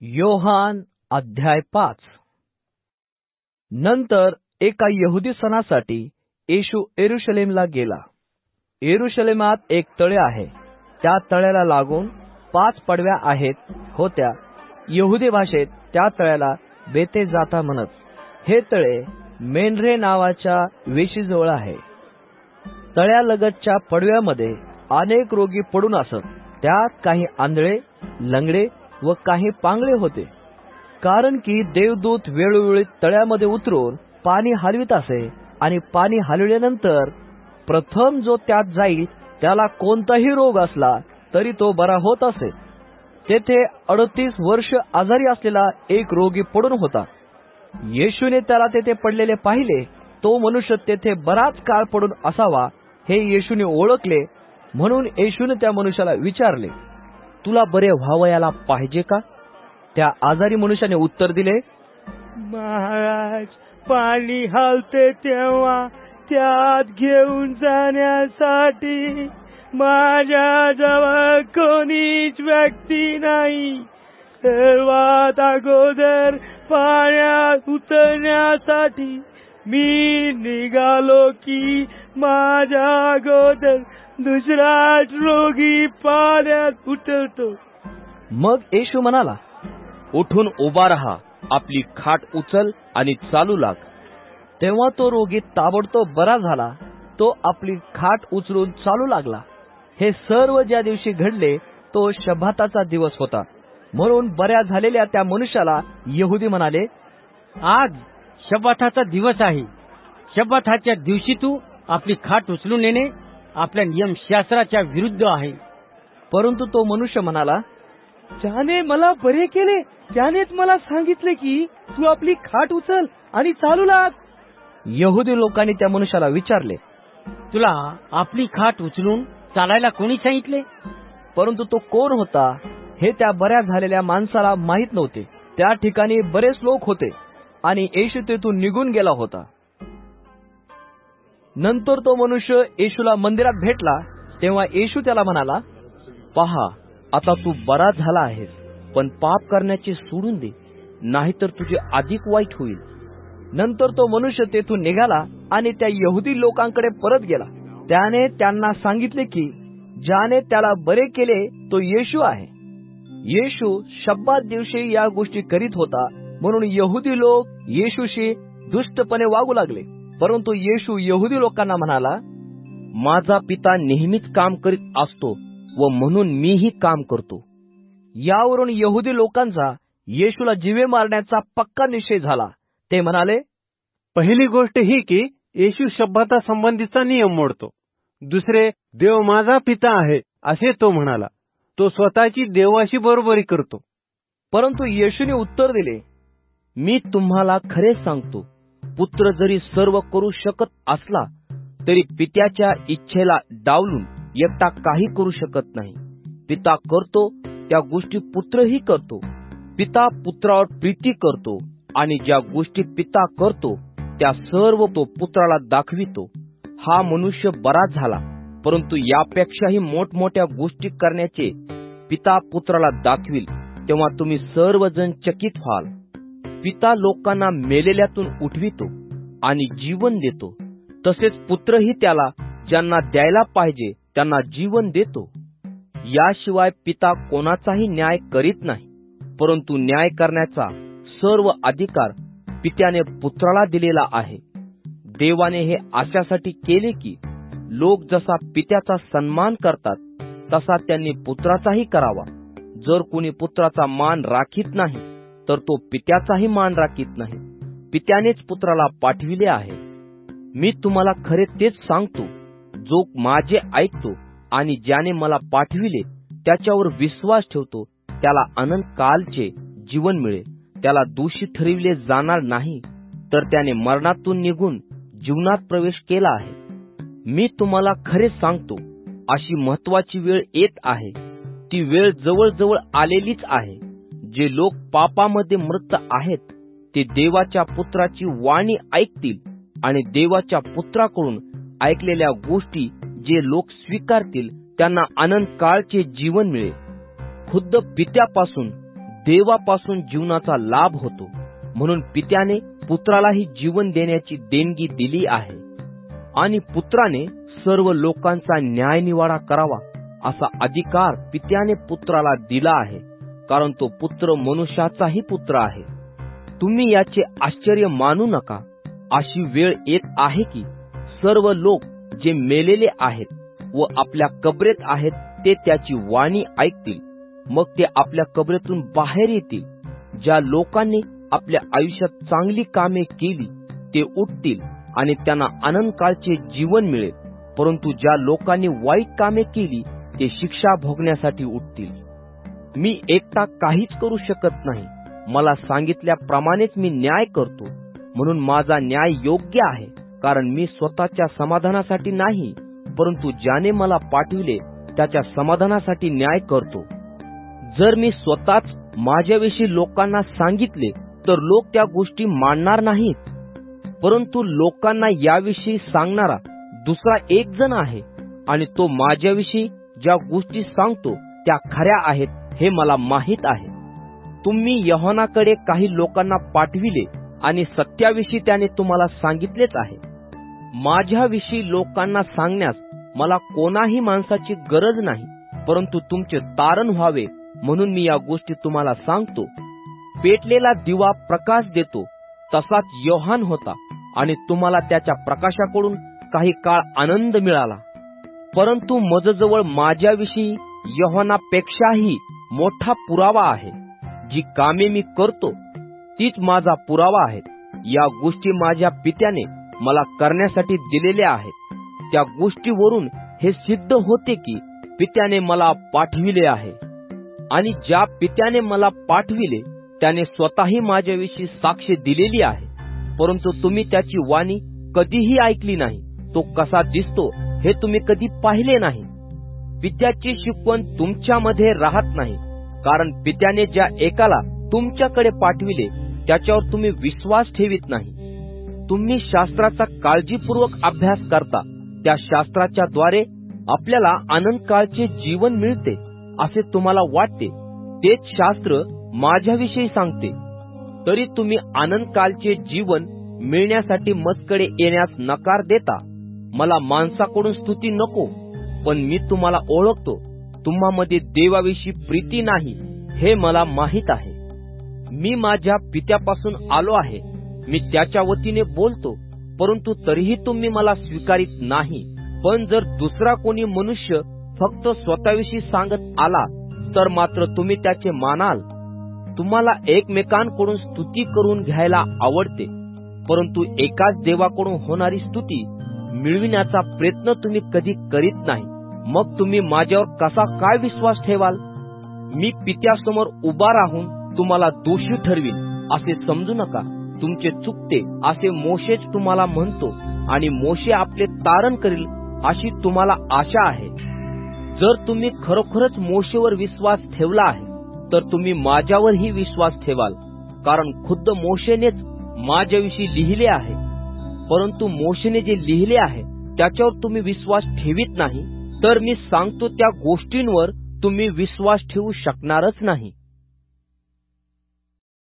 योहान अध्याय पाच. नंतर एका यहुदी सणासाठी येशू एरुशलेमला गेला. एरुशलेमात एक तळे आहे. त्या तळ्याला लागून पाच पडव्या आहेत होत्या. यहुदी भाषेत त्या तळ्याला बेते जाता म्हणत. हे तळे मेनरे नावाच्या वेशीजवळ आहे. तळ्यालगतच्या पडव्यामध्ये अनेक रोगी पडून असत. त्यात काही आंधळे लंगडे व काही पांगळे होते. कारण की देवदूत वेळोवेळी तळ्यामध्ये उतरून पाणी हलवित असे आणि पाणी हलविल्यानंतर प्रथम जो त्यात जाईल त्याला कोणताही रोग असला तरी तो बरा होत असे. तेथे अडतीस वर्ष आजारी असलेला एक रोगी पडून होता. येशूने त्याला तेथे पडलेले पाहिले तो मनुष्य तेथे बराच काळ पडून असावा हे येशूने ओळखले म्हणून येशूने त्या मनुष्याला विचारले. तुला बरे व्हावयाला पाहिजे का? त्या आजारी मनुष्याने उत्तर दिले महाराज पाणी हलते तेव्हा त्यात घेऊन जाण्यासाठी माझ्या जवळ कोणीच व्यक्ती नाही. सर्वात अगोदर पाण्यात उतरण्यासाठी मी निघालो की माझ्या अगोदर दुसराच रोगी पाण्यात उतरतो मग येशू म्हणाला उठून उभा राहा आपली खाट उचल आणि चालू लाग. तेव्हा तो रोगी ताबडतोब बरा झाला तो आपली खाट उचलून चालू लागला. हे सर्व ज्या दिवशी घडले तो शभाताचा दिवस होता. म्हणून बऱ्या झालेल्या त्या मनुष्याला यहुदी म्हणाले आज शबाथाचा दिवस आहे. शबाथाच्या दिवशी तू आपली खाट उचलून येणे आपल्या नियमशास्त्राच्या विरुद्ध आहे. परंतु तो मनुष्य म्हणाला ज्याने मला बरे केले त्यानेच मला सांगितले की तू आपली खाट उचल आणि चालू लाग. यहुदी लोकांनी त्या मनुष्याला विचारले तुला आपली खाट उचलून चालायला कोणी सांगितले? परंतु तो कोण होता हे त्या बऱ्या झालेल्या माणसाला माहीत नव्हते. त्या ठिकाणी बरेच लोक होते आणि येशू तेथून निघून गेला होता. नंतर तो मनुष्य येशूला मंदिरात भेटला तेव्हा येशू त्याला म्हणाला पहा आता तू बरा झाला आहेस पण पाप करण्याचे सोडून दे नाहीतर तुझे अधिक वाईट होईल. नंतर तो मनुष्य तेथून निघाला आणि त्या यहुदी लोकांकडे परत गेला. त्याने त्यांना सांगितले की ज्याने त्याला बरे केले तो येशू आहे. येशू शब्दात दिवशी या गोष्टी करीत होता म्हणून यहुदी लोक येशूशी दुष्टपणे वागू लागले. परंतु येशू यहुदी लोकांना म्हणाला माझा पिता नेहमीच काम करीत असतो व म्हणून मीही काम करतो. यावरून यहुदी लोकांचा येशूला जिवे मारण्याचा पक्का निश्चय झाला. ते म्हणाले पहिली गोष्ट ही की येशू शब्दाता संबंधीचा नियम मोडतो. दुसरे देव माझा पिता आहे असे तो म्हणाला. तो स्वतःची देवाशी बरोबरी करतो. परंतु येशूने उत्तर दिले मी तुम्हाला खरे सांगतो. पुत्र जरी सर्व करू शकत असला तरी पित्याच्या इच्छेला डावलून एकटा काही करू शकत नाही. पिता करतो त्या गोष्टी पुत्रही करतो. पिता पुत्रावर प्रीती करतो आणि ज्या गोष्टी पिता करतो त्या सर्व तो पुत्राला दाखवितो. हा मनुष्य बरा झाला परंतु यापेक्षाही मोठमोठ्या गोष्टी करण्याचे पिता पुत्राला दाखविल तेव्हा तुम्ही सर्वजण चकित व्हाल. पिता लोकांना मेलेल्यातून उठवितो आणि जीवन देतो. तसेच पुत्रही त्याला ज्यांना द्यायला पाहिजे त्यांना जीवन देतो. याशिवाय पिता कोणाचाही न्याय करीत नाही परंतु न्याय करण्याचा सर्व अधिकार पित्याने पुत्राला दिलेला आहे. देवाने हे अशासाठी केले की लोक जसा पित्याचा सन्मान करतात तसा त्यांनी पुत्राचाही करावा. जर कोणी पुत्राचा मान राखीत नाही तर तो पित्याचाही मान राखीत नाही. पित्यानेच पुत्राला पाठविले आहे. मी तुम्हाला खरे तेच सांगतो जो माझे ऐकतो आणि ज्याने मला पाठविले त्याच्यावर विश्वास ठेवतो त्याला अनंत कालचे जीवन मिळेल त्याला दोषी ठरविले जाणार नाही तर त्याने मरणातून निघून जीवनात प्रवेश केला आहे. मी तुम्हाला खरे सांगतो अशी महत्वाची वेळ येत आहे. ती वेळ जवळजवळ आलेलीच आहे. जे लोक पापामध्ये मृत आहेत ते देवाच्या पुत्राची वाणी ऐकतील आणि देवाच्या पुत्राकडून ऐकलेल्या गोष्टी जे लोक स्वीकारतील त्यांना अनंत काळचे जीवन मिळेल. खुद्द पित्यापासून देवापासून जीवनाचा लाभ होतो. म्हणून पित्याने पुत्रालाही जीवन देण्याची देणगी दिली आहे. आणि पुत्राने सर्व लोकांचा न्याय निवाडा करावा असा अधिकार पित्याने पुत्राला दिला आहे. कारण तो पुत्र मनुष्याचाही पुत्र आहे. तुम्ही याचे आश्चर्य मानू नका. अशी वेळ येत आहे की सर्व लोक जे मेलेले आहेत व आपल्या कबरेत आहेत ते त्याची वाणी ऐकतील. मग ते आपल्या कबरेतून बाहेर येतील. ज्या लोकांनी आपल्या आयुष्यात चांगली कामे केली ते उठतील आणि त्यांना आनंदकाळचे जीवन मिळेल. परंतु ज्या लोकांनी वाईट कामे केली ते शिक्षा भोगण्यासाठी उठतील. मी एकटा काहीच करू शकत नाही. मला सांगितल्याप्रमाणेच मी न्याय करतो. म्हणून माझा न्याय योग्य आहे कारण मी स्वतःच्या समाधानासाठी नाही परंतु ज्याने मला पाठविले त्याच्या समाधानासाठी न्याय करतो. जर मी स्वतःच माझ्याविषयी लोकांना सांगितले तर लोक त्या गोष्टी मानणार नाहीत. परंतु लोकांना याविषयी सांगणारा दुसरा एक जण आहे आणि तो माझ्याविषयी ज्या गोष्टी सांगतो त्या खऱ्या आहेत. हे मला माहीत आहे. तुम्ही यहोनाकडे काही लोकांना पाठविले आणि सत्याविषयी त्याने तुम्हाला सांगितलेच आहे. माझ्याविषयी लोकांना सांगण्यास मला कोणाही माणसाची गरज नाही परंतु तुमचे तारण व्हावे म्हणून मी या गोष्टी तुम्हाला सांगतो. पेटलेला दिवा प्रकाश देतो तसाच योहान होता आणि तुम्हाला त्याच्या प्रकाशाकडून काही काळ आनंद मिळाला. परंतु मजजवळ माझ्याविषयी योहानापेक्षाही मोठा पुरावा आहे. जी कामे मी करतो तीच माझा पुरावा आहे या गोष्टी माझ्या पित्याने मला करण्यासाठी दिलेल्या आहेत. त्या गोष्टीवरून हे सिद्ध होते की पित्याने मला पाठविले आहे. आणि ज्या पित्याने मला पाठविले त्याने स्वतःही माझ्याविषयी साक्ष दिलेली आहे. परंतु तुम्ही त्याची वाणी कधीही ऐकली नाही. तो कसा दिसतो हे तुम्ही कधी पाहिले नाही. पित्याची शिकवण तुमच्यामध्ये राहत नाही. कारण पित्याने ज्या एकाला तुमच्याकडे पाठविले त्याच्यावर तुम्ही विश्वास ठेवित नाही. तुम्ही शास्त्राचा काळजीपूर्वक अभ्यास करता त्या शास्त्राच्या द्वारे आपल्याला आनंद काळचे जीवन मिळते असे तुम्हाला वाटते. तेच शास्त्र माझ्याविषयी सांगते. तरी तुम्ही आनंद कालचे जीवन मिळण्यासाठी मजकडे येण्यास नकार देता. मला माणसाकडून स्तुती नको. पण मी तुम्हाला ओळखतो. तुम्हामध्ये देवाविषयी प्रीती नाही हे मला माहीत आहे. मी माझ्या पित्यापासून आलो आहे. मी त्याच्या वतीने बोलतो परंतु तरीही तुम्ही मला स्वीकारित नाही. पण जर दुसरा कोणी मनुष्य फक्त स्वतःविषयी सांगत आला तर मात्र तुम्ही त्याचे मानाल. तुम्हाला एकमेकांकडून स्तुती करून घ्यायला आवडते परंतु एकाच देवाकडून होणारी स्तुती मिळविण्याचा प्रयत्न तुम्ही कधी करीत नाही. मग तुम्ही माझ्यावर कसा काय विश्वास ठेवाल? मी पित्यासमोर उभा राहून तुम्हाला दोषी ठरवीन असे समजू नका. तुमचे चुकते असे मोशेच तुम्हाला म्हणतो आणि मोशे आपले तारण करील अशी तुम्हाला आशा आहे. जर तुम्ही खरोखरच मोशेवर विश्वास ठेवला आहे तर तुम्ही माझ्यावरही विश्वास ठेवाल कारण खुद्द मोशेनेच माझ्याविषयी लिहिले आहे. परंतु मोशेने जे लिहिले आहे त्याच्यावर तुम्ही विश्वास ठेवीत नाही. तर मी सांगतो त्या गोष्टींवर तुम्ही विश्वास ठेवू शकणारच नाही.